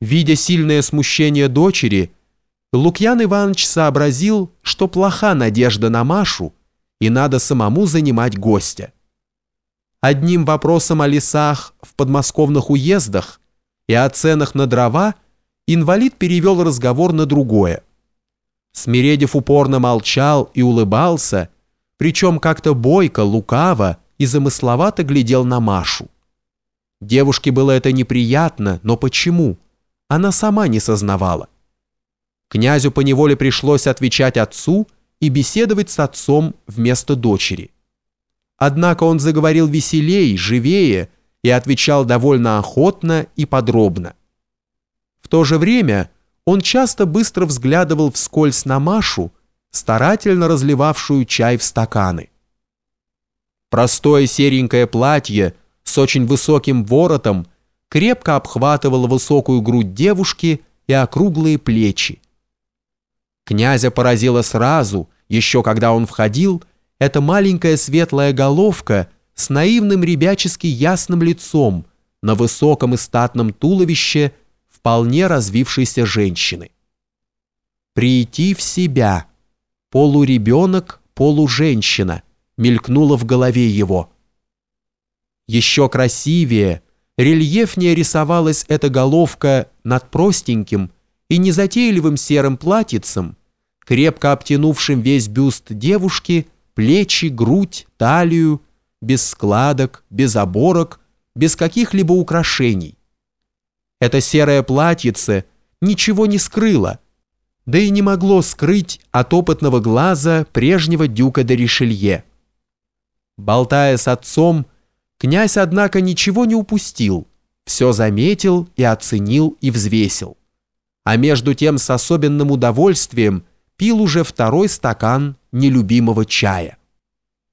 Видя сильное смущение дочери, Лукьян Иванович сообразил, что плоха надежда на Машу, и надо самому занимать гостя. Одним вопросом о лесах в подмосковных уездах и о ценах на дрова инвалид перевел разговор на другое. Смиредев упорно молчал и улыбался, причем как-то бойко, лукаво и замысловато глядел на Машу. Девушке было это неприятно, но почему? Она сама не сознавала. Князю поневоле пришлось отвечать отцу и беседовать с отцом вместо дочери. Однако он заговорил веселей, живее и отвечал довольно охотно и подробно. В то же время он часто быстро взглядывал вскользь на Машу, старательно разливавшую чай в стаканы. Простое серенькое платье с очень высоким воротом крепко обхватывало высокую грудь девушки и округлые плечи. Князя поразило сразу, еще когда он входил, эта маленькая светлая головка с наивным ребячески ясным лицом на высоком и статном туловище вполне развившейся женщины. «Прийти в себя. Полуребенок, полуженщина», мелькнуло в голове его. Еще красивее, рельефнее рисовалась эта головка над простеньким и незатейливым серым платьицем, крепко обтянувшим весь бюст девушки, плечи, грудь, талию, без складок, без оборок, без каких-либо украшений. Это серое платьице ничего не скрыло, да и не могло скрыть от опытного глаза прежнего дюка де Ришелье. Болтая с отцом, князь, однако, ничего не упустил, все заметил и оценил и взвесил. А между тем с особенным удовольствием пил уже второй стакан нелюбимого чая.